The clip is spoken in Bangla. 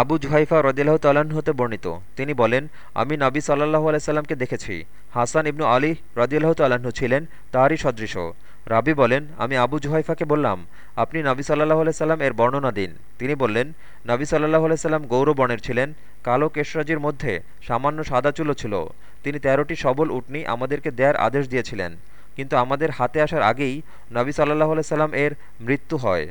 আবু জুহাইফা রদিল্লাহ তাল্লাহ্ন হতে বর্ণিত। তিনি বলেন, আমি নবী সাল্লাহ আলাইসাল্লামকে দেখেছি। হাসান ইবনু আলী রদিল্লাহ তাল্লাহ্ন ছিলেন তারই সদৃশ। রাবি বলেন, আমি আবু জুহাইফাকে বললাম, আপনি নবী সাল্লাহ আলাইসাল্লাম এর বর্ণনা দিন। তিনি বললেন, নবী সাল্লাহ আলাইসাল্লাম গৌরবর্ণের ছিলেন, কালো কেশরাজির মধ্যে সামান্য সাদা চুলো ছিল। তিনি তেরোটি সবল উটনি আমাদেরকে দেয়ার আদেশ দিয়েছিলেন। কিন্তু আমাদের হাতে আসার আগেই নবী সাল্লাহ আলাইসাল্লাম এর মৃত্যু হয়।